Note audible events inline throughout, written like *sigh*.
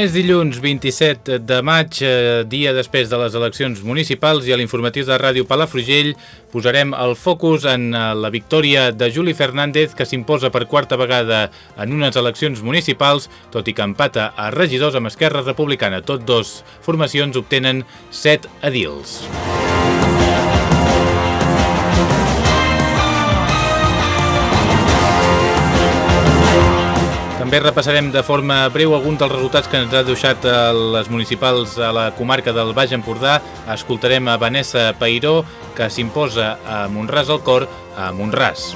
És dilluns 27 de maig, eh, dia després de les eleccions municipals i a l'informatiu de Ràdio Palafrugell posarem el focus en eh, la victòria de Juli Fernández que s'imposa per quarta vegada en unes eleccions municipals, tot i que empata a regidors amb Esquerra Republicana. Tot dos formacions obtenen 7 edils. També repassarem de forma breu alguns dels resultats que ens ha deixat eh, les municipals a la comarca del Baix Empordà. Escoltarem a Vanessa Peiró, que s'imposa a Montràs al cor a Montràs.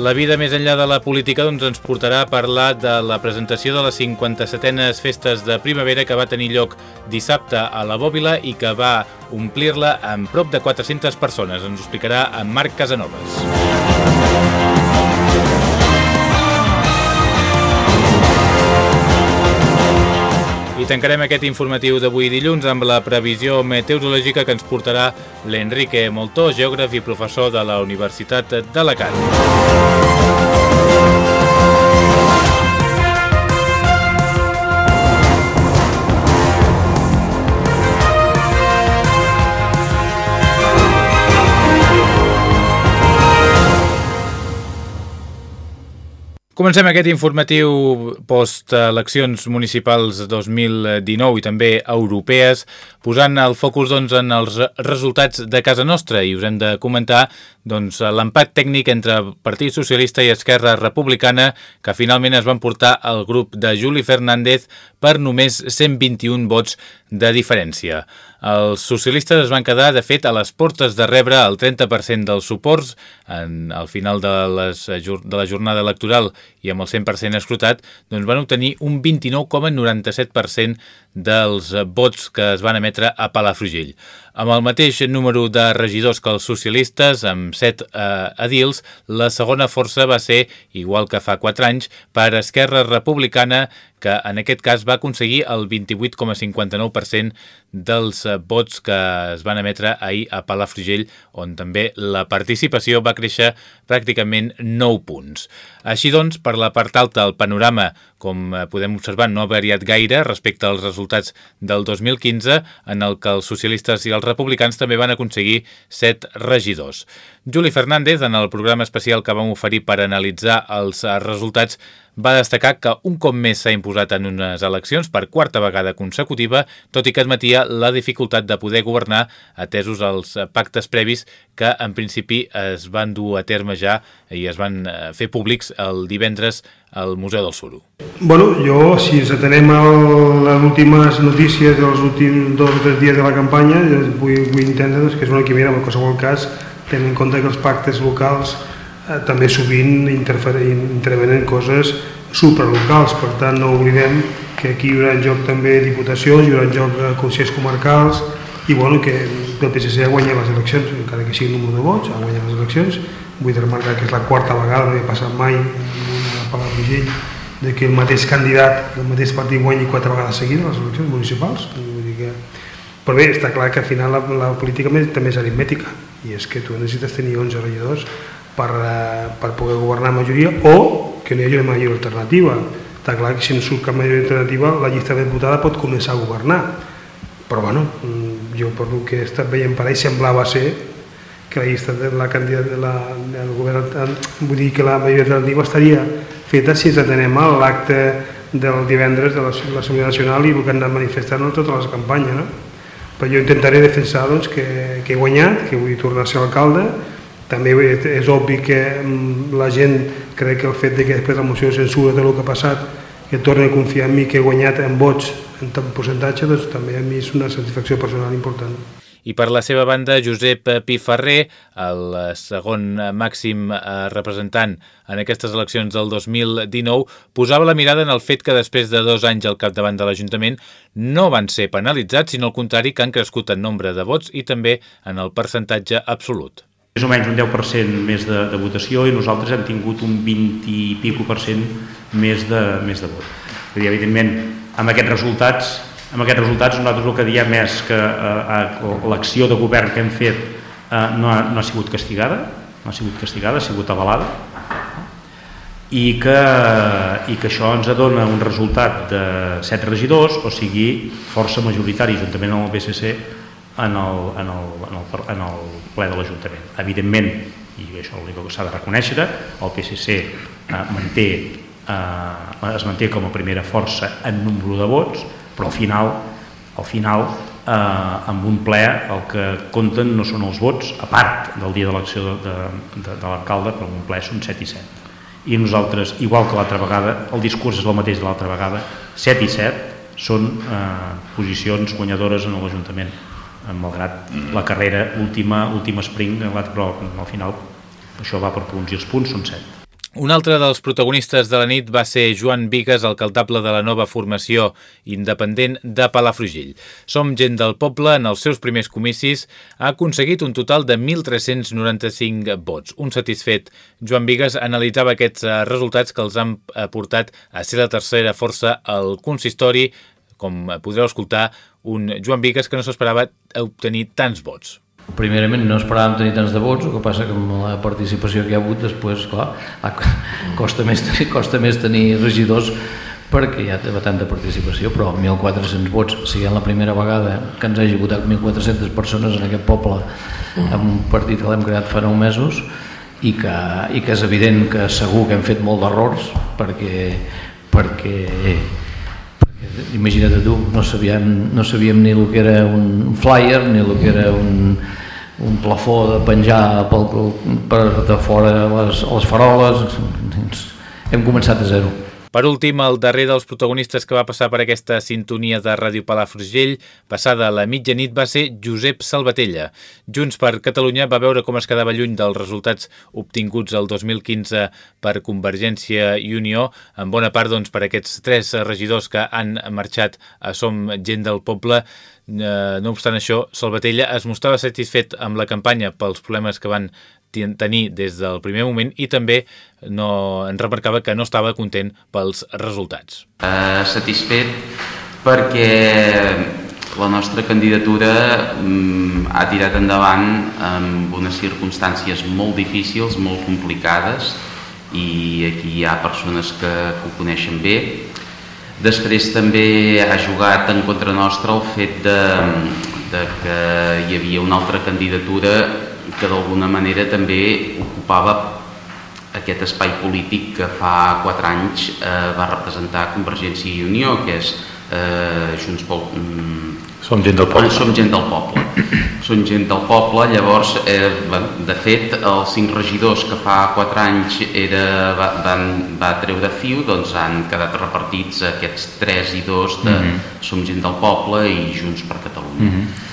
La vida més enllà de la política doncs, ens portarà a parlar de la presentació de les 57enes festes de primavera que va tenir lloc dissabte a la Bòbila i que va omplir-la amb prop de 400 persones. Ens ho explicarà en Marc Casanovas. I tancarem aquest informatiu d'avui dilluns amb la previsió meteorològica que ens portarà l'Enrique Moltó, geògraf i professor de la Universitat d'Alacant. Comencem aquest informatiu post-eleccions municipals 2019 i també europees, posant el focus doncs, en els resultats de casa nostra i us hem de comentar doncs, l'empat tècnic entre Partit Socialista i Esquerra Republicana que finalment es van portar al grup de Juli Fernández per només 121 vots de diferència. Els socialistes es van quedar, de fet, a les portes de rebre el 30% dels suports en, al final de, les, de la jornada electoral i amb el 100% escrutat, doncs van obtenir un 29,97% dels vots que es van emetre a Palafrugell. Amb el mateix número de regidors que els socialistes, amb 7 eh, edils, la segona força va ser, igual que fa 4 anys, per Esquerra Republicana, que en aquest cas va aconseguir el 28,59% dels eh, vots que es van emetre ahir a Palafrugell, on també la participació va créixer pràcticament 9 punts. Així doncs, per la part alta, el panorama, com eh, podem observar, no ha variat gaire respecte als resultats del 2015, en el que els socialistes i els republicans també van aconseguir 7 regidors. Juli Fernández, en el programa especial que vam oferir per analitzar els eh, resultats, va destacar que un cop més s'ha imposat en unes eleccions per quarta vegada consecutiva, tot i que admetia la dificultat de poder governar atesos els pactes previs que en principi es van dur a terme ja i es van eh, fer públics el divendres al Museu del Suro. Bueno, jo, si ens atenem a les últimes notícies dels últims dos o tres dies de la campanya, vull, vull entendre doncs, que és una quimera, en qualsevol cas, tenint en compte que els pactes locals eh, també sovint intervenen coses supralocals, per tant no oblidem que aquí hi haurà en joc també diputacions, hi haurà en joc eh, consells comarcals i bueno, que el PSC ha guanyat les eleccions, encara que sigui el número de vots, ha guanyat les eleccions, vull remarcar que és la quarta vegada, no havia passat mai Palafrugell, de que el mateix candidat, el mateix partit guanyi quatre vegades seguides les eleccions municipals, vull dir que... però bé, està clar que al final la, la política també és aritmètica, i és que tu necessites tenir 11 regidors per, eh, per poder governar majoria o que no hi hagi una majoria alternativa. Està clar que si no surt cap majoria alternativa la llista ben votada pot començar a governar. Però bueno, mm, jo per el que he estat veient per ahí semblava ser que la llista de la candidat de la, del govern, vull dir que la majoria alternativa estaria feta si atenem a l'acte del divendres de l'Assemblea Nacional i el que han anat manifestant en totes les campanyes. No? Però jo intentaré defensar doncs, que, que he guanyat, que vull tornar a ser alcalde, també és obvi que mm, la gent crec que el fet de que després la moció de censura de el que ha passat que torni a confiar en mi, que he guanyat en vots en tant percentatge, doncs també a mi és una satisfacció personal important. I per la seva banda, Josep Piferrer, el segon màxim eh, representant en aquestes eleccions del 2019, posava la mirada en el fet que després de dos anys al capdavant de l'Ajuntament no van ser penalitzats, sinó al contrari que han crescut en nombre de vots i també en el percentatge absolut. És o menys un 10% més de, de votació i nosaltres hem tingut un 20 i pico per cent més de, més de vot. I, evidentment, amb aquests resultats amb aquests resultats nosaltres el que diem és que eh, eh, l'acció de govern que hem fet eh, no, ha, no ha sigut castigada, no ha sigut castigada, ha sigut avalada i que, i que això ens dona un resultat de set regidors, o sigui, força majoritari juntament amb el PSC en el, en el, en el, en el ple de l'Ajuntament. Evidentment, i això és que s'ha de reconèixer, el PSC eh, manté, eh, es manté com a primera força en número de vots, però al final, al final eh, amb un ple el que compten no són els vots, a part del dia d'elecció de, de, de, de l'alcalde, però un ple són 7 i 7. I nosaltres, igual que l'altra vegada, el discurs és el mateix de l'altra vegada, 7 i 7 són eh, posicions guanyadores en l'Ajuntament, malgrat la carrera última, última spring, però al final això va per punts i els punts són 7. Un altre dels protagonistes de la nit va ser Joan Vigues, alcaldable de la nova formació independent de Palafrugell. Som gent del poble, en els seus primers comicis, ha aconseguit un total de 1.395 vots. Un satisfet Joan Vigues analitzava aquests eh, resultats que els han eh, portat a ser la tercera força al consistori, com podreu escoltar, un Joan Vigues que no s'esperava obtenir tants vots. Primerament no esperàvem tenir tants de vots, el que passa que amb la participació que hi ha hagut després, clar, costa més, costa més tenir regidors perquè hi ha tanta participació, però 1.400 vots, siguent la primera vegada que ens hagi votat 1.400 persones en aquest poble en un partit que l'hem creat fa 9 mesos i que, i que és evident que segur que hem fet molt d'errors perquè, perquè imagina't tu, no sabíem, no sabíem ni el que era un flyer ni el que era un, un plafó de penjar pel, per de fora les, les faroles. Hem començat a zero per últim, el darrer dels protagonistes que va passar per aquesta sintonia de Ràdio Palafrugell, passada a la mitjanit, va ser Josep Salvatella. Junts per Catalunya va veure com es quedava lluny dels resultats obtinguts el 2015 per Convergència i Unió, en bona part doncs, per aquests tres regidors que han marxat a Som Gent del Poble. Eh, no obstant això, Salvatella es mostrava satisfet amb la campanya pels problemes que van tenir des del primer moment i també no, en remarcava que no estava content pels resultats. Uh, satisfet perquè la nostra candidatura um, ha tirat endavant amb unes circumstàncies molt difícils, molt complicades i aquí hi ha persones que, que ho coneixen bé. Després també ha jugat en contra nostra el fet de, de que hi havia una altra candidatura que d'alguna manera també ocupava aquest espai polític que fa quatre anys eh, va representar Convergència i Unió, que és eh, Junts pel... Mm, som gent del poble. Som gent del poble. *clears throat* Som gent del poble, llavors, eh, de fet, els cinc regidors que fa quatre anys era, va, van, va treure fiu, doncs han quedat repartits aquests tres i dos de mm -hmm. Som gent del poble i Junts per Catalunya. Mm -hmm.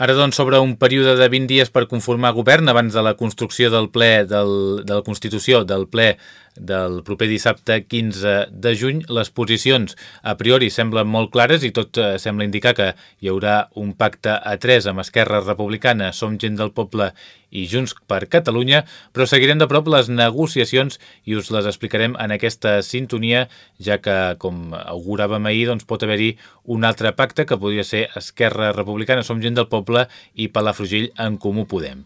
Ara, doncs, sobre un període de 20 dies per conformar govern abans de la construcció del ple del, de la Constitució, del ple del proper dissabte 15 de juny. Les posicions a priori semblen molt clares i tot eh, sembla indicar que hi haurà un pacte a tres amb Esquerra Republicana, Som Gent del Poble i Junts per Catalunya, però seguirem de prop les negociacions i us les explicarem en aquesta sintonia, ja que, com auguràvem ahir, doncs pot haver-hi un altre pacte que podria ser Esquerra Republicana, Som Gent del Poble i Palafrugell en Comú Podem.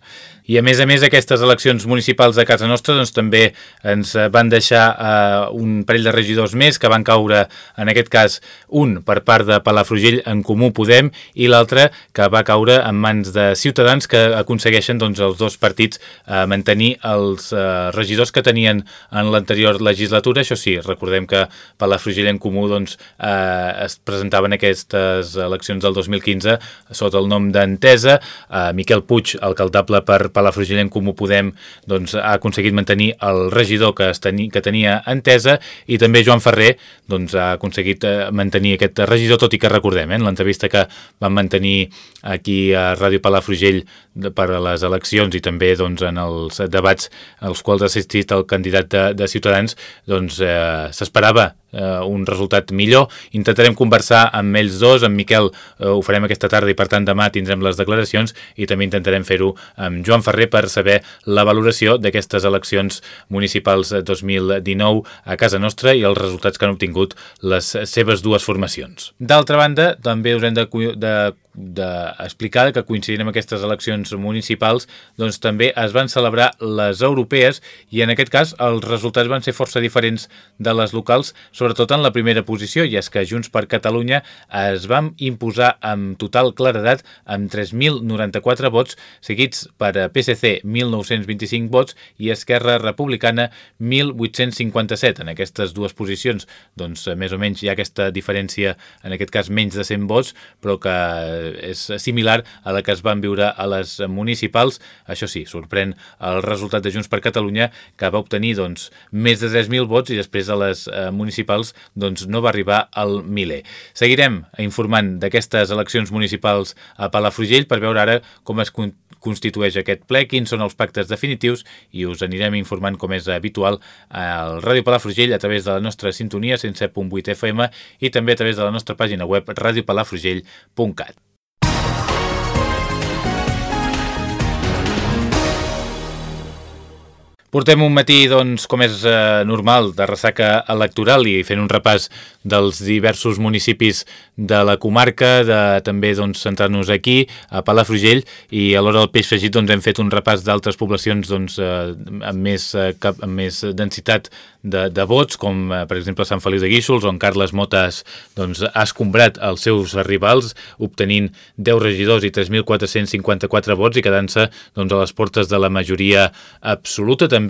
I a més a més aquestes eleccions municipals de casa nostra doncs, també ens van deixar eh, un parell de regidors més que van caure, en aquest cas, un per part de Palafrugell en Comú Podem i l'altre que va caure en mans de ciutadans que aconsegueixen doncs, els dos partits eh, mantenir els eh, regidors que tenien en l'anterior legislatura. Això sí, recordem que Palafrugell en Comú doncs, eh, es presentaven aquestes eleccions del 2015 sota el nom d'Entesa. Eh, Miquel Puig, alcaldable per Palafrugell en Comú Podem, doncs, ha aconseguit mantenir el regidor que està teni, que tenia entesa i també Joan Ferrer doncs, ha aconseguit eh, mantenir aquest regidor, tot i que recordem, eh, en l'entrevista que van mantenir aquí a Ràdio Palafrugell per a les eleccions i també doncs, en els debats als quals ha assistit el candidat de, de Ciutadans, doncs eh, s'esperava eh, un resultat millor. Intentarem conversar amb ells dos, amb Miquel eh, ho farem aquesta tarda i per tant demà tindrem les declaracions i també intentarem fer-ho amb Joan Ferrer per saber la valoració d'aquestes eleccions municipals 2019 a casa nostra i els resultats que han obtingut les seves dues formacions. D'altra banda, també us hem de, de d'explicar que coincidint amb aquestes eleccions municipals doncs també es van celebrar les europees i en aquest cas els resultats van ser força diferents de les locals, sobretot en la primera posició, i és que Junts per Catalunya es van imposar amb total claredat amb 3.094 vots, seguits per PSC 1.925 vots i Esquerra Republicana 1.857. En aquestes dues posicions, doncs més o menys hi ha aquesta diferència, en aquest cas menys de 100 vots, però que és similar a la que es van viure a les municipals. Això sí, sorprèn el resultat de Junts per Catalunya, que va obtenir doncs, més de 3.000 vots i després a les eh, municipals doncs, no va arribar al miler. Seguirem informant d'aquestes eleccions municipals a Palafrugell per veure ara com es constitueix aquest ple, quins són els pactes definitius i us anirem informant com és habitual al Ràdio Palafrugell a través de la nostra sintonia 107.8 FM i també a través de la nostra pàgina web radiopalafrugell.cat. Portem un matí, doncs, com és eh, normal, de ressaca electoral i fent un repàs dels diversos municipis de la comarca, de també doncs, centrar-nos aquí, a Palafrugell, i a l'hora del peix fregit doncs, hem fet un repàs d'altres poblacions doncs, eh, amb, més, eh, cap, amb més densitat de, de vots, com eh, per exemple Sant Feliu de Guíxols, on Carles Motes doncs, ha escombrat els seus rivals, obtenint 10 regidors i 3.454 vots i quedant-se doncs, a les portes de la majoria absoluta. També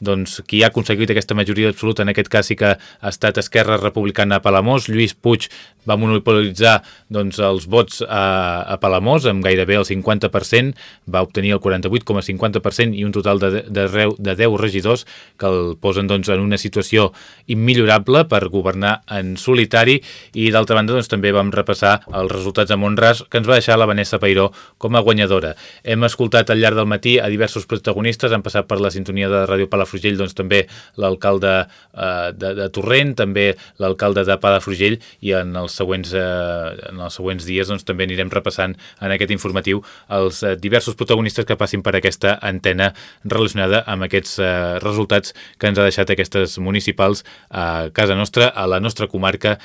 doncs, qui ha aconseguit aquesta majoria absoluta, en aquest cas sí que ha estat Esquerra Republicana a Palamós, Lluís Puig va monopolitzar doncs, els vots a, a Palamós amb gairebé el 50%, va obtenir el 48,50% i un total de, de, de, de 10 regidors que el posen doncs, en una situació immillorable per governar en solitari i d'altra banda doncs, també vam repassar els resultats a Montràs que ens va deixar la Vanessa Peiró com a guanyadora. Hem escoltat al llarg del matí a diversos protagonistes, han passat per la sintonia de Ràdio Palafrugell doncs, també l'alcalde eh, de, de Torrent, també l'alcalde de Palafrugell i en els següents, eh, en els següents dies doncs, també anirem repassant en aquest informatiu els eh, diversos protagonistes que passin per aquesta antena relacionada amb aquests eh, resultats que ens ha deixat aquestes municipals a casa nostra, a la nostra comarca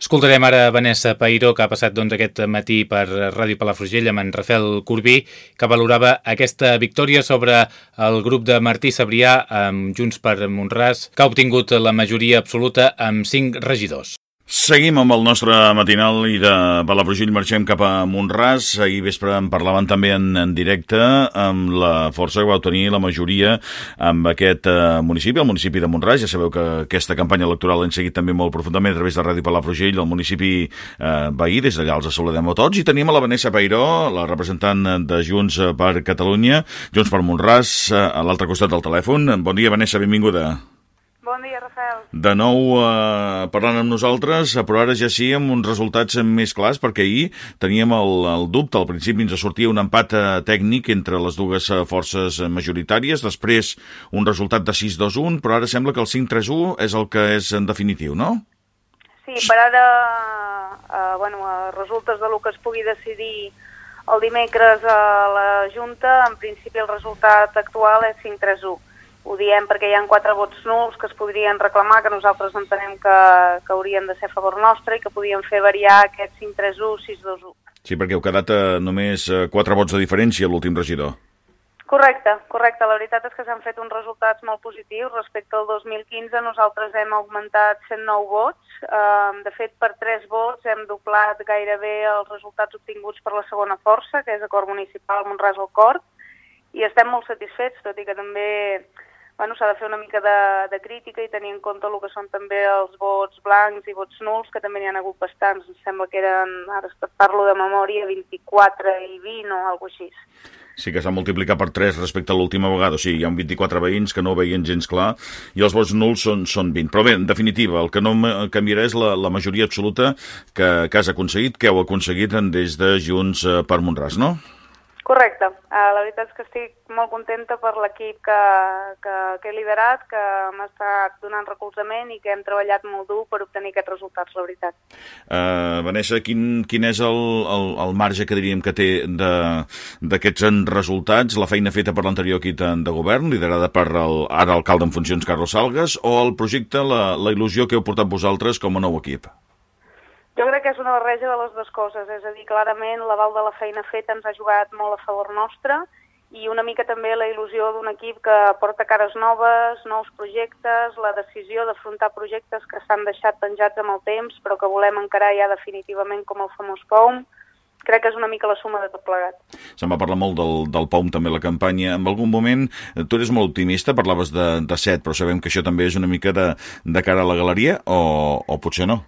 Escoltarem ara Vanessa Pairó, que ha passat doncs, aquest matí per Ràdio Palafrugell amb en Rafael Corbí, que valorava aquesta victòria sobre el grup de Martí Sabrià amb Junts per Montràs, que ha obtingut la majoria absoluta amb cinc regidors. Seguim amb el nostre matinal i de Palafrugell marxem cap a Montràs. Ahir vespre en parlaven també en, en directe amb la força que va obtenir la majoria amb aquest eh, municipi, el municipi de Montràs. Ja sabeu que aquesta campanya electoral l'hem seguit també molt profundament a través de Ràdio Palafrugell, el municipi eh, veí, des d'allà els saludem a tots. I tenim a la Vanessa Pairó, la representant de Junts per Catalunya, Junts per Montràs, eh, a l'altre costat del telèfon. Bon dia, Vanessa, benvinguda. Bon Rafael. De nou eh, parlant amb nosaltres, però ara ja sí amb uns resultats més clars, perquè ahir teníem el, el dubte, al principi ens sortia un empat eh, tècnic entre les dues eh, forces majoritàries, després un resultat de 6-2-1, però ara sembla que el 5-3-1 és el que és en definitiu, no? Sí, per ara, eh, bueno, resultes de lo que es pugui decidir el dimecres a la Junta, en principi el resultat actual és 5-3-1 ho diem perquè hi ha quatre vots nuls que es podrien reclamar, que nosaltres entenem que, que haurien de ser a favor nostre i que podien fer variar aquest 5-3-1, 6-2-1. Sí, perquè heu quedat a només eh, quatre vots de diferència l'últim regidor. Correcte, correcte. La veritat és que s'han fet uns resultats molt positius. Respecte al 2015 nosaltres hem augmentat 109 vots. De fet, per 3 vots hem doblat gairebé els resultats obtinguts per la segona força, que és Acord Municipal Montràs al Cort, i estem molt satisfets, tot i que també bueno, s'ha de fer una mica de, de crítica i tenir en compte el que són també els vots blancs i vots nuls, que també n'hi ha hagut bastants. Em sembla que eren, ara parlo de memòria, 24 i 20 o alguna així. Sí que s'ha multiplicat per 3 respecte a l'última vegada, o sigui, hi ha un 24 veïns que no veien gens clar i els vots nuls són, són 20. Però bé, en definitiva, el que no canviarà és la, la majoria absoluta que, que has aconseguit, que heu aconseguit des de Junts eh, per Montràs, no? Correcte. Uh, la veritat és que estic molt contenta per l'equip que, que, que he liderat, que m'ha estat donant recolzament i que hem treballat molt dur per obtenir aquests resultats, la veritat. Uh, Vanessa, quin, quin és el, el, el marge que diríem que té d'aquests resultats, la feina feta per l'anterior equip de, govern, liderada per el, ara alcalde en funcions Carlos Salgas, o el projecte, la, la il·lusió que heu portat vosaltres com a nou equip? Jo crec que és una barreja de les dues coses, és a dir, clarament l'aval de la feina feta ens ha jugat molt a favor nostre i una mica també la il·lusió d'un equip que porta cares noves, nous projectes, la decisió d'afrontar projectes que s'han deixat penjats amb el temps però que volem encarar ja definitivament com el famós POUM, crec que és una mica la suma de tot plegat. Se'n va parlar molt del, del POUM també la campanya. En algun moment, tu eres molt optimista, parlaves de, de set, però sabem que això també és una mica de, de cara a la galeria, o, o potser no?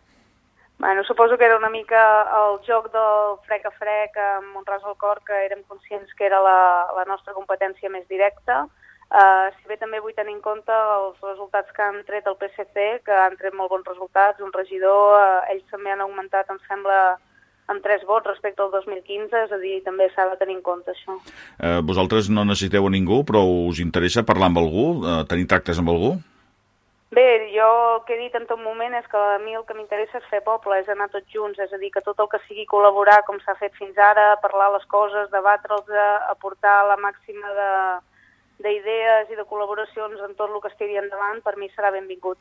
Bueno, suposo que era una mica el joc del frec a frec amb un ras al cor, que érem conscients que era la, la nostra competència més directa. Uh, si bé també vull tenir en compte els resultats que han tret el PSC, que han tret molt bons resultats, un regidor, uh, ells també han augmentat, em sembla, amb tres vots respecte al 2015, és a dir, també s'ha de tenir en compte això. Uh, vosaltres no necessiteu a ningú, però us interessa parlar amb algú, uh, tenir tractes amb algú? Bé, jo el que he dit en tot moment és que a mi el que m'interessa és fer poble, és anar tots junts, és a dir, que tot el que sigui col·laborar com s'ha fet fins ara, parlar les coses, debatre'ls, aportar la màxima de, d'idees i de col·laboracions en tot el que estigui endavant, per mi serà benvingut.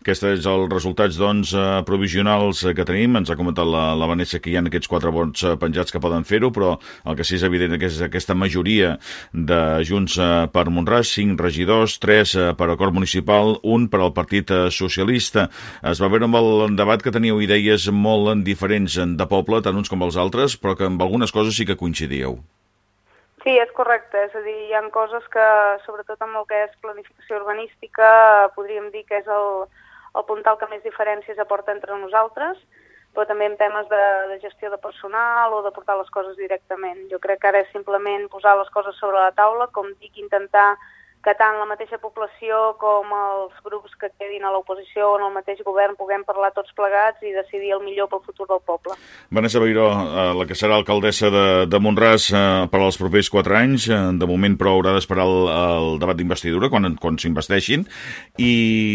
Aquests són els resultats doncs, eh, provisionals que tenim. Ens ha comentat la, la Vanessa que hi ha aquests quatre vots eh, penjats que poden fer-ho, però el que sí és evident és aquesta majoria de Junts eh, per Montràs, cinc regidors, tres per acord municipal, un per al Partit Socialista. Es va veure amb el debat que teníeu idees molt diferents de poble, tant uns com els altres, però que amb algunes coses sí que coincidíeu. Sí, és correcte. És a dir, hi ha coses que, sobretot amb el que és planificació urbanística, podríem dir que és el, el puntal que més diferències aporta entre nosaltres, però també en temes de, de gestió de personal o de portar les coses directament. Jo crec que ara és simplement posar les coses sobre la taula, com dic, intentar que tant la mateixa població com els grups que quedin a l'oposició o en el mateix govern puguem parlar tots plegats i decidir el millor pel futur del poble. Vanessa Beiró, eh, la que serà alcaldessa de, de Montràs eh, per als propers quatre anys, eh, de moment però haurà d'esperar el, el debat d'investidura quan, quan s'investeixin i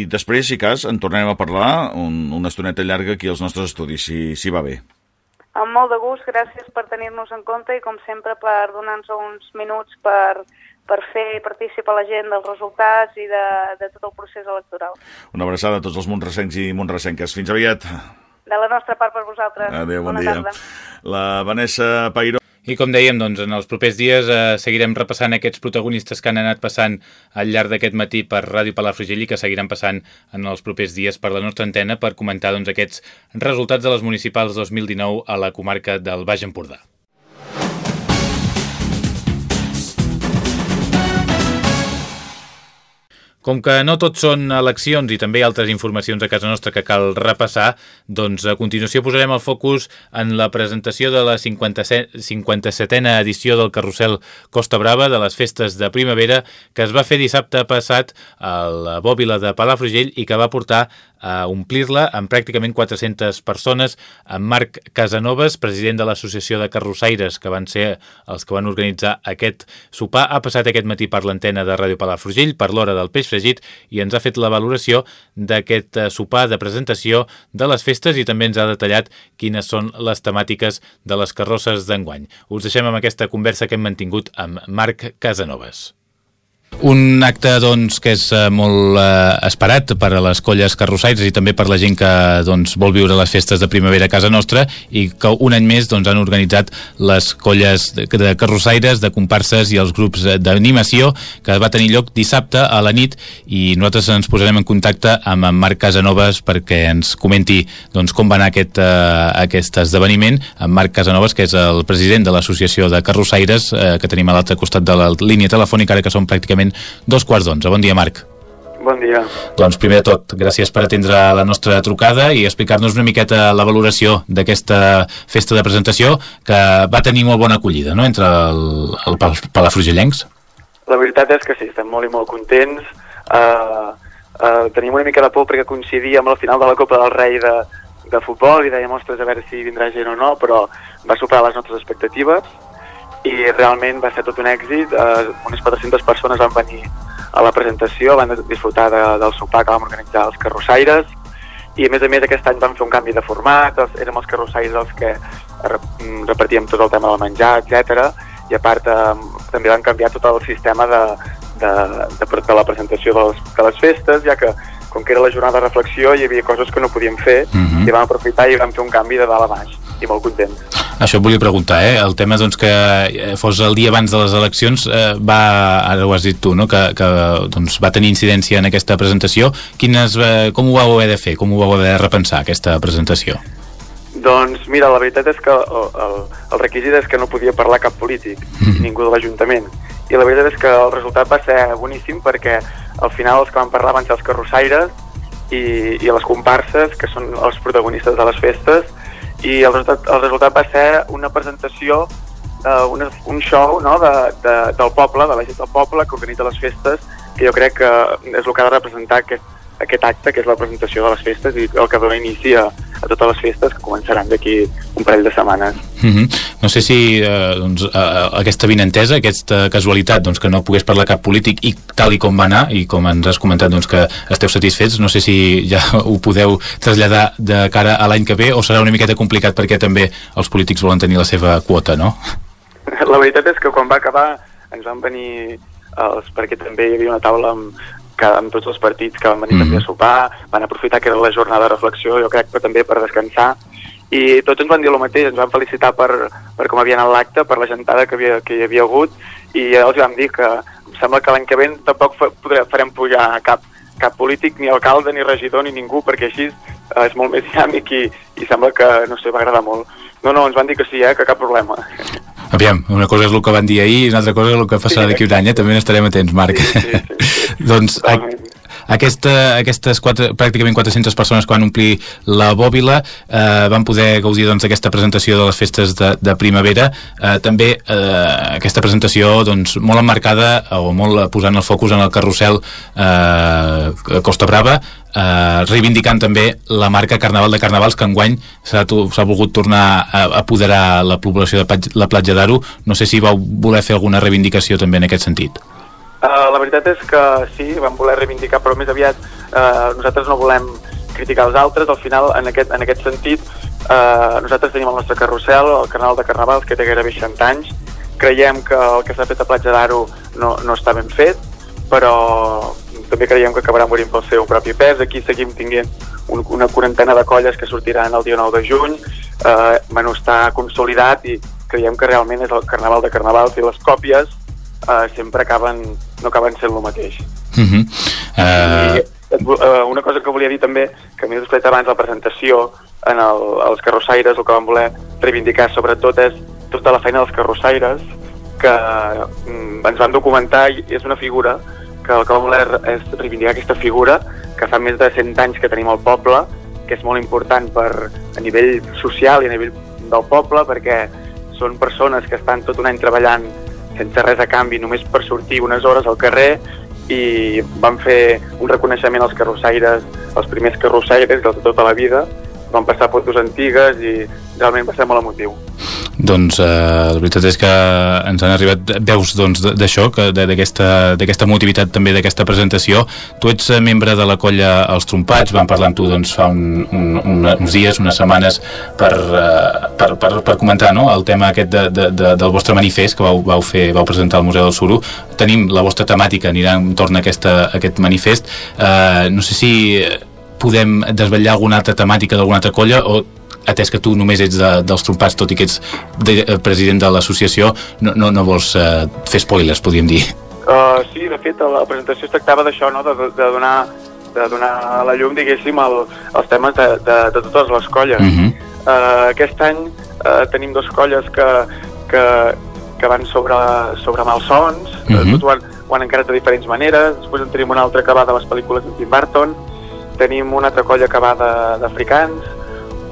després, si cas, en tornem a parlar un, una estoneta llarga aquí als nostres estudis, si, si va bé. Amb molt de gust, gràcies per tenir-nos en compte i com sempre per donar-nos uns minuts per per fer participar la gent dels resultats i de, de tot el procés electoral. Una abraçada a tots els montresencs i montresenques. Fins aviat. De la nostra part per vosaltres. Adéu, bon Bona dia. Tarda. La Vanessa Pairó. I com dèiem, doncs, en els propers dies eh, seguirem repassant aquests protagonistes que han anat passant al llarg d'aquest matí per Ràdio Palafrugell i que seguiran passant en els propers dies per la nostra antena per comentar doncs, aquests resultats de les municipals 2019 a la comarca del Baix Empordà. Com que no tot són eleccions i també altres informacions a casa nostra que cal repassar, doncs a continuació posarem el focus en la presentació de la 57a edició del Carrusel Costa Brava de les festes de primavera que es va fer dissabte passat a la bòbila de Palafrugell i que va portar a omplir-la amb pràcticament 400 persones, amb Marc Casanovas, president de l'Associació de Carrossaires, que van ser els que van organitzar aquest sopar, ha passat aquest matí per l'antena de Ràdio Palafrugell per l'hora del peix fregit i ens ha fet la valoració d'aquest eh, sopar de presentació de les festes i també ens ha detallat quines són les temàtiques de les carrosses d'enguany. Us deixem amb aquesta conversa que hem mantingut amb Marc Casanovas. Un acte doncs, que és eh, molt eh, esperat per a les colles carrossaires i també per la gent que doncs, vol viure les festes de primavera a casa nostra i que un any més doncs, han organitzat les colles de, carrossaires, de comparses i els grups d'animació que va tenir lloc dissabte a la nit i nosaltres ens posarem en contacte amb en Marc Casanovas perquè ens comenti doncs, com va anar aquest, eh, aquest esdeveniment. En Marc Casanovas, que és el president de l'Associació de Carrossaires eh, que tenim a l'altre costat de la línia telefònica ara que són pràcticament dos quarts d'onze. Bon dia, Marc. Bon dia. Doncs primer de tot, gràcies per atendre la nostra trucada i explicar-nos una miqueta la valoració d'aquesta festa de presentació que va tenir molt bona acollida no? entre el, el palafrugellencs. La veritat és que sí, estem molt i molt contents. Uh, uh, tenim una mica de por perquè coincidia amb el final de la Copa del Rei de, de futbol i dèiem, ostres, a veure si vindrà gent o no, però va superar les nostres expectatives i realment va ser tot un èxit. Uh, unes 400 persones van venir a la presentació, van disfrutar de, del sopar que vam organitzar els carrossaires i a més a més aquest any vam fer un canvi de format, els, érem els carrossaires els que mm, repartíem tot el tema del menjar, etc. i a part eh, també van canviar tot el sistema de, de, de, de la presentació de les, de les festes, ja que com que era la jornada de reflexió hi havia coses que no podíem fer uh mhm. -huh. i vam aprofitar i vam fer un canvi de dalt a baix i molt contents. Això et volia preguntar, eh? El tema doncs, que eh, fos el dia abans de les eleccions eh, va, ara ho has dit tu, no? que, que doncs, va tenir incidència en aquesta presentació. Quines, eh, com ho vau haver de fer? Com ho vau haver de repensar, aquesta presentació? Doncs mira, la veritat és que el, el, el requisit és que no podia parlar cap polític, mm. ningú de l'Ajuntament. I la veritat és que el resultat va ser boníssim perquè al final els que van parlar van ser els carrossaires i, i les comparses, que són els protagonistes de les festes, i el resultat, el resultat va ser una presentació, una, un show no, de, de, del poble, de la gent del poble que organitza les festes, que jo crec que és el que ha de representar aquest, aquest acte, que és la presentació de les festes i el que dona inici a, a totes les festes que començaran d'aquí un parell de setmanes. Mm -hmm. No sé si eh, doncs, eh, aquesta vinentesa, aquesta casualitat doncs, que no pogués parlar cap polític i tal i com va anar, i com ens has comentat doncs, que esteu satisfets, no sé si ja *laughs* ho podeu traslladar de cara a l'any que ve o serà una miqueta complicat perquè també els polítics volen tenir la seva quota, no? *laughs* La veritat és que quan va acabar ens van venir els, perquè també hi havia una taula amb, que amb tots els partits que van venir mm -hmm. també a mhm. sopar, van aprofitar que era la jornada de reflexió, jo crec que també per descansar, i tots ens van dir el mateix, ens van felicitar per, per com havia anat l'acte, per la gentada que, havia, que hi havia hagut, i els vam dir que em sembla que l'any que ve tampoc fa, podrem, farem pujar cap, cap polític, ni alcalde, ni regidor, ni ningú, perquè així eh, és molt més dinàmic i, i sembla que, no sé, va agradar molt. No, no, ens van dir que sí, eh, que cap problema. Aviam, una cosa és el que van dir ahir i una altra cosa és el que passarà d'aquí un any, eh? també n'estarem atents, Marc. Sí, sí, sí, sí. *laughs* doncs a, aquesta, aquestes quatre, pràcticament 400 persones que van omplir la bòbila eh, van poder gaudir doncs, d'aquesta doncs, presentació de les festes de, de primavera. Eh, també eh, aquesta presentació doncs, molt emmarcada o molt posant el focus en el carrusel eh, Costa Brava, eh, reivindicant també la marca Carnaval de Carnavals que enguany s'ha volgut tornar a apoderar la població de la platja d'Aro. No sé si vau voler fer alguna reivindicació també en aquest sentit. Uh, la veritat és que sí, vam voler reivindicar però més aviat uh, nosaltres no volem criticar els altres, al final en aquest, en aquest sentit uh, nosaltres tenim el nostre carrusel, el Carnaval de Carnavals que té gairebé 60 anys. Creiem que el que s'ha fet a Platja d'Aro no, no està ben fet però també creiem que acabarà morint pel seu propi pes. Aquí seguim tinguent un, una quarantena de colles que sortiran el dia 9 de juny. Eh, bueno, està consolidat i creiem que realment és el carnaval de carnavals i les còpies eh, sempre acaben, no acaben sent el mateix. Uh -huh. uh... I, eh, una cosa que volia dir també, que m'he explicat abans la presentació en el, els carrossaires, el que vam voler reivindicar sobretot és tota la feina dels carrossaires que mm, ens van documentar i és una figura que el que va voler és reivindicar aquesta figura que fa més de 100 anys que tenim al poble, que és molt important per, a nivell social i a nivell del poble, perquè són persones que estan tot un any treballant sense res a canvi, només per sortir unes hores al carrer i van fer un reconeixement als carrossaires, els primers carrossaires de tota la vida, van passar fotos antigues i realment va ser molt emotiu. Doncs eh, la veritat és que ens han arribat veus doncs, d'això, doncs, d'aquesta motivitat també d'aquesta presentació. Tu ets eh, membre de la colla Els Trompats, vam parlar amb tu doncs, fa un, un, un, uns dies, unes setmanes, per, eh, per, per, per comentar no? el tema aquest de, de, de, del vostre manifest que vau, vau, fer, vau presentar al Museu del Suro. Tenim la vostra temàtica, anirà entorn a, aquesta, a aquest manifest. Eh, no sé si podem desvetllar alguna altra temàtica d'alguna altra colla o atès que tu només ets de, dels trompats, tot i que ets de, eh, president de l'associació, no, no, no vols uh, fer spoilers, podríem dir. Uh, sí, de fet, la presentació es tractava d'això, no? de, de, donar, de donar a la llum, diguéssim, el, els temes de, de, de totes les colles. Uh -huh. uh, aquest any uh, tenim dos colles que, que, que van sobre, sobre malsons, uh -huh. tot ho han, ho han encarat de diferents maneres, després en tenim una altra que va de les pel·lícules de Tim Burton, tenim una altra colla que va d'africans,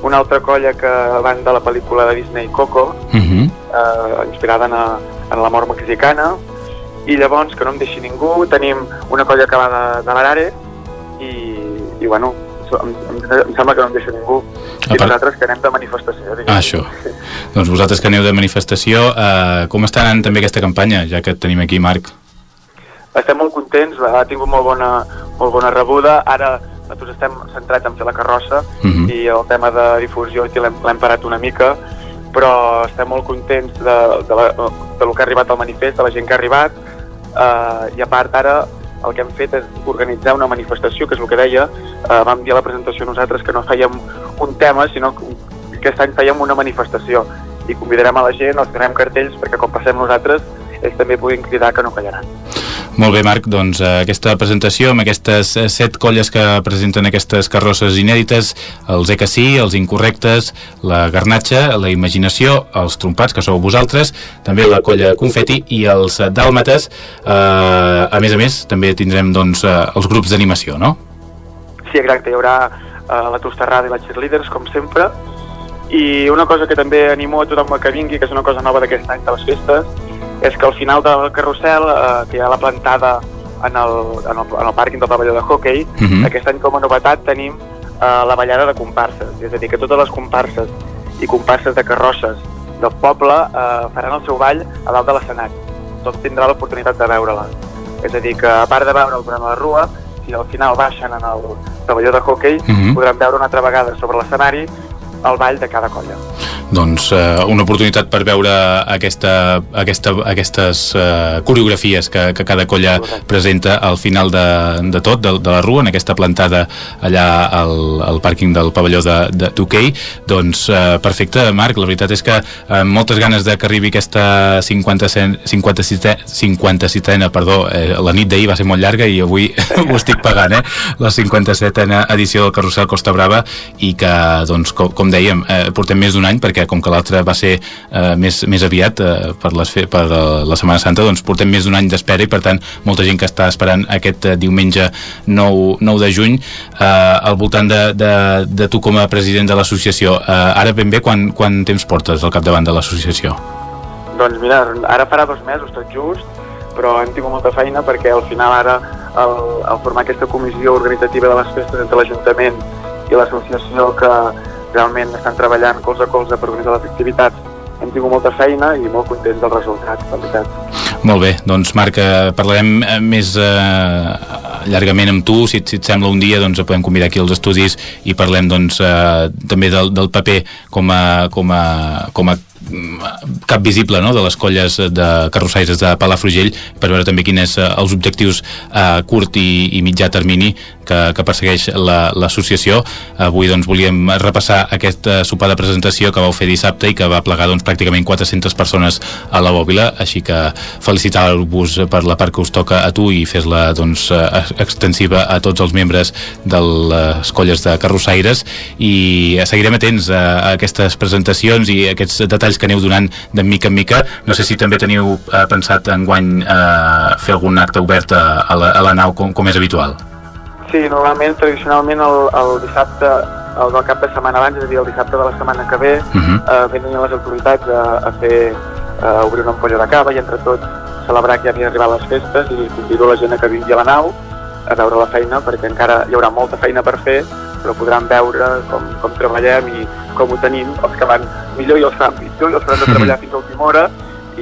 una altra colla que van de la pel·lícula de Disney Coco, uh -huh. eh, inspirada en, a, en la mort mexicana, i llavors, que no em deixi ningú, tenim una colla que va de, de l'Arare, i, i bueno, em, em, em sembla que no em deixa ningú. I part... nosaltres que anem de manifestació. Ah, això. doncs vosaltres que aneu de manifestació, eh, com està anant també aquesta campanya, ja que tenim aquí Marc? Estem molt contents, ha tingut molt bona, molt bona rebuda. Ara nosaltres estem centrats en fer la carrossa uh mhm. -huh. i el tema de difusió l'hem parat una mica, però estem molt contents de, de, la, de lo que ha arribat al manifest, de la gent que ha arribat, eh, i a part ara el que hem fet és organitzar una manifestació, que és el que deia, eh, vam dir a la presentació nosaltres que no fèiem un tema, sinó que aquest any fèiem una manifestació i convidarem a la gent, els farem cartells perquè com passem nosaltres ells també puguin cridar que no callaran. Molt bé, Marc, doncs eh, aquesta presentació amb aquestes eh, set colles que presenten aquestes carrosses inèdites, els ECACI, els incorrectes, la garnatxa, la imaginació, els trompats, que sou vosaltres, també la colla confeti i els dàlmates. Eh, a més a més, també tindrem doncs, eh, els grups d'animació, no? Sí, exacte, hi haurà eh, la Tosterrada i la Cheerleaders, com sempre, i una cosa que també animo a tothom que vingui, que és una cosa nova d'aquest any de les festes, és que al final del carrusel, eh, que hi ha la plantada en el, en el, en el pàrquing del pavelló de hockey, uh mhm. -huh. aquest any com a novetat tenim eh, la ballada de comparses, és a dir, que totes les comparses i comparses de carrosses del poble eh, faran el seu ball a dalt de l'escenari. Tot tindrà l'oportunitat de veure-la. És a dir, que a part de veure durant la rua, si al final baixen en el pavelló de hockey, uh mhm. -huh. podran veure una altra vegada sobre l'escenari el ball de cada colla. Doncs eh, una oportunitat per veure aquesta, aquesta, aquestes eh, coreografies que, que cada colla presenta al final de, de tot, de, de la rua, en aquesta plantada allà al, al pàrquing del pavelló de, Tuquei. Doncs eh, perfecte, Marc, la veritat és que eh, moltes ganes de que arribi aquesta 50, 57, 57 perdó, eh, la nit d'ahir va ser molt llarga i avui *laughs* ho estic pagant, eh? La 57a edició del Carrusel Costa Brava i que, doncs, com, com dèiem, eh, portem més d'un any perquè com que l'altre va ser eh, més, més aviat eh, per, les, per eh, la Setmana Santa, doncs portem més d'un any d'espera i per tant molta gent que està esperant aquest eh, diumenge 9, 9 de juny eh, al voltant de, de, de tu com a president de l'associació. Eh, ara ben bé, quan, quan temps portes al capdavant de l'associació? Doncs mira, ara farà dos mesos tot just, però hem tingut molta feina perquè al final ara el, el formar aquesta comissió organitzativa de les festes entre l'Ajuntament i l'associació que, realment estan treballant colze a colze per organitzar les activitats hem tingut molta feina i molt contents del resultat, la veritat. Molt bé, doncs Marc, eh, parlarem eh, més eh, llargament amb tu, si, si et sembla un dia doncs podem convidar aquí als estudis i parlem doncs eh, també del, del paper com a, com a, com a cap visible no? de les colles de carrossaires de Palafrugell per veure també quins són els objectius a curt i, i mitjà termini que, que persegueix l'associació. La, Avui doncs, volíem repassar aquest sopar de presentació que vau fer dissabte i que va plegar doncs, pràcticament 400 persones a la bòbila, així que felicitar-vos per la part que us toca a tu i fes-la doncs, extensiva a tots els membres de les colles de carrossaires i seguirem atents a, a aquestes presentacions i aquests detalls que aneu donant de mica en mica. No sé si també teniu eh, pensat en guany eh, fer algun acte obert a, a, la, a la nau com, com és habitual. Sí, normalment, tradicionalment, el, el dissabte, el del cap de setmana abans, és a dir, el dissabte de la setmana que ve, uh -huh. eh, venen les autoritats a, a fer, a obrir una ampolla de cava i entre tots celebrar que ja havien arribat les festes i convido la gent que vingui a la nau a veure la feina perquè encara hi haurà molta feina per fer però podran veure com, com treballem i com ho tenim, els que van millor i els que van pitjor i els que han de treballar *laughs* fins a última hora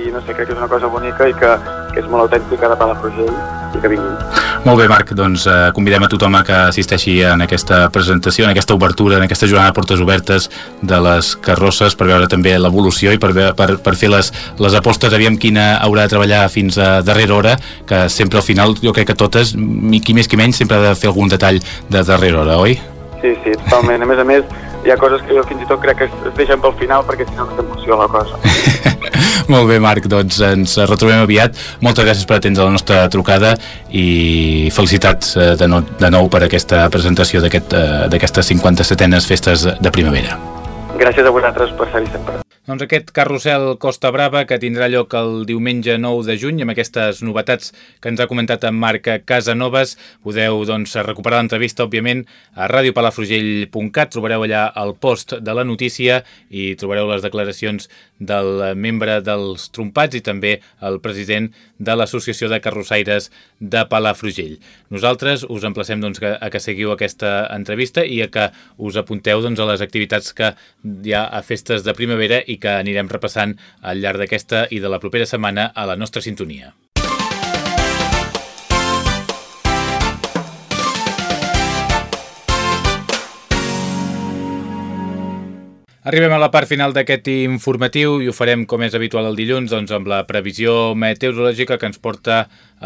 i no sé, crec que és una cosa bonica i que, que és molt autèntica de Palafrugell i que vinguin. Molt bé, Marc, doncs eh, convidem a tothom a que assisteixi en aquesta presentació, en aquesta obertura, en aquesta jornada de portes obertes de les carrosses per veure també l'evolució i per, per, per fer les, les apostes, aviam quina haurà de treballar fins a darrera hora, que sempre al final jo crec que totes, qui més qui menys, sempre ha de fer algun detall de darrera hora, oi? Sí, sí, totalment. A més a més, hi ha coses que jo fins i tot crec que es deixen pel final perquè si no no t'emociona la cosa. *laughs* Molt bé, Marc, doncs ens retrobem aviat. Moltes gràcies per atendre la nostra trucada i felicitats eh, de, nou, de nou per aquesta presentació d'aquestes aquest, 57enes festes de primavera. Gràcies a vosaltres per ser-hi sempre. Doncs aquest carrusel Costa Brava que tindrà lloc el diumenge 9 de juny amb aquestes novetats que ens ha comentat en Marc Casanovas. Podeu doncs, recuperar l'entrevista, òbviament, a radiopalafrugell.cat. Trobareu allà el post de la notícia i trobareu les declaracions del membre dels trompats i també el president de l'Associació de Carrossaires de Palafrugell. Nosaltres us emplacem doncs, a que seguiu aquesta entrevista i a que us apunteu doncs, a les activitats que hi ha a festes de primavera i que anirem repassant al llarg d'aquesta i de la propera setmana a la nostra sintonia. Arribem a la part final d'aquest informatiu i ho farem com és habitual el dilluns doncs, amb la previsió meteorològica que ens porta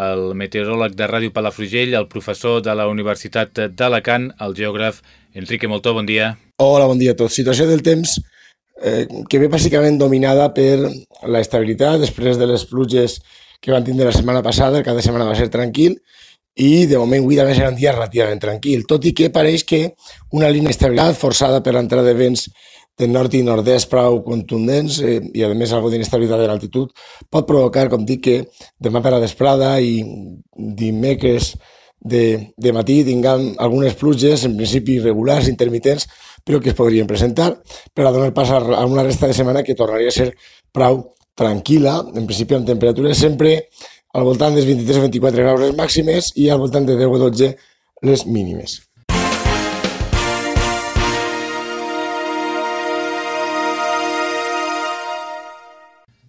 el meteoròleg de Ràdio Palafrugell, el professor de la Universitat d'Alacant, el geògraf Enrique Moltó. Bon dia. Hola, bon dia a tots. Situació del temps eh, que ve bàsicament dominada per la estabilitat després de les pluges que van tindre la setmana passada, de setmana va ser tranquil i de moment avui també serà un dia relativament tranquil, tot i que pareix que una línia d'estabilitat forçada per l'entrada de vents de nord i nord-est prou contundents eh, i a més algo d'inestabilitat de l'altitud pot provocar, com dic, que demà per a vesprada i dimecres de, de matí tinguem algunes pluges, en principi irregulars, intermitents, però que es podrien presentar per a donar pas a una resta de setmana que tornaria a ser prou tranquil·la, en principi amb temperatures sempre al voltant dels 23 o 24 graus les màximes i al voltant de 10 o 12 les mínimes.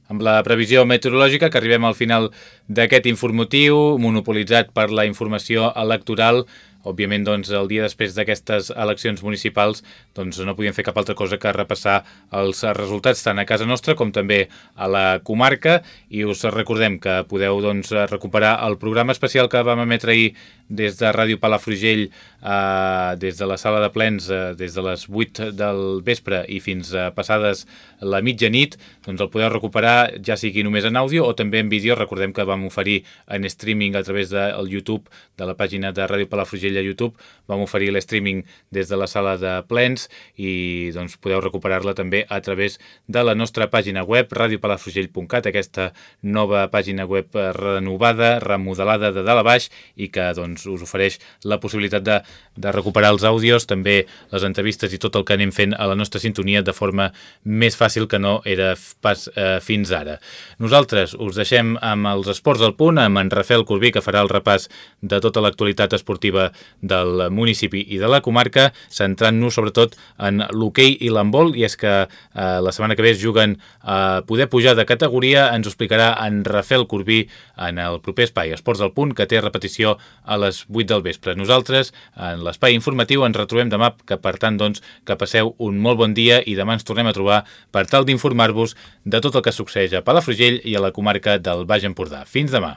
Amb la previsió meteorològica que arribem al final d'aquest informatiu, monopolitzat per la informació electoral, òbviament doncs, el dia després d'aquestes eleccions municipals doncs, no podíem fer cap altra cosa que repassar els resultats tant a casa nostra com també a la comarca i us recordem que podeu doncs, recuperar el programa especial que vam emetre ahir des de Ràdio Palafrugell, eh, des de la sala de plens, eh, des de les 8 del vespre i fins a passades la mitjanit, doncs el podeu recuperar ja sigui només en àudio o també en vídeo. Recordem que vam oferir en streaming a través del YouTube de la pàgina de Ràdio Palafrugell a YouTube, vam oferir l'streaming des de la sala de plens i doncs podeu recuperar-la també a través de la nostra pàgina web radiopalafrugell.cat, aquesta nova pàgina web renovada, remodelada de dalt a baix i que doncs us ofereix la possibilitat de, de recuperar els àudios, també les entrevistes i tot el que anem fent a la nostra sintonia de forma més fàcil que no era pas eh, fins ara. Nosaltres us deixem amb els esports del punt, amb en Rafael Corbí, que farà el repàs de tota l'actualitat esportiva del municipi i de la comarca, centrant-nos sobretot en l'hoquei i l'handbol, i és que eh, la setmana que ve es juguen a poder pujar de categoria, ens explicarà en Rafael Corbí en el proper espai Esports del Punt, que té repetició a les 8 del vespre. Nosaltres, en l'espai informatiu, ens retrobem demà, que per tant, doncs, que passeu un molt bon dia i demà ens tornem a trobar per tal d'informar-vos de tot el que succeeix a Palafrugell i a la comarca del Baix Empordà. Fins demà.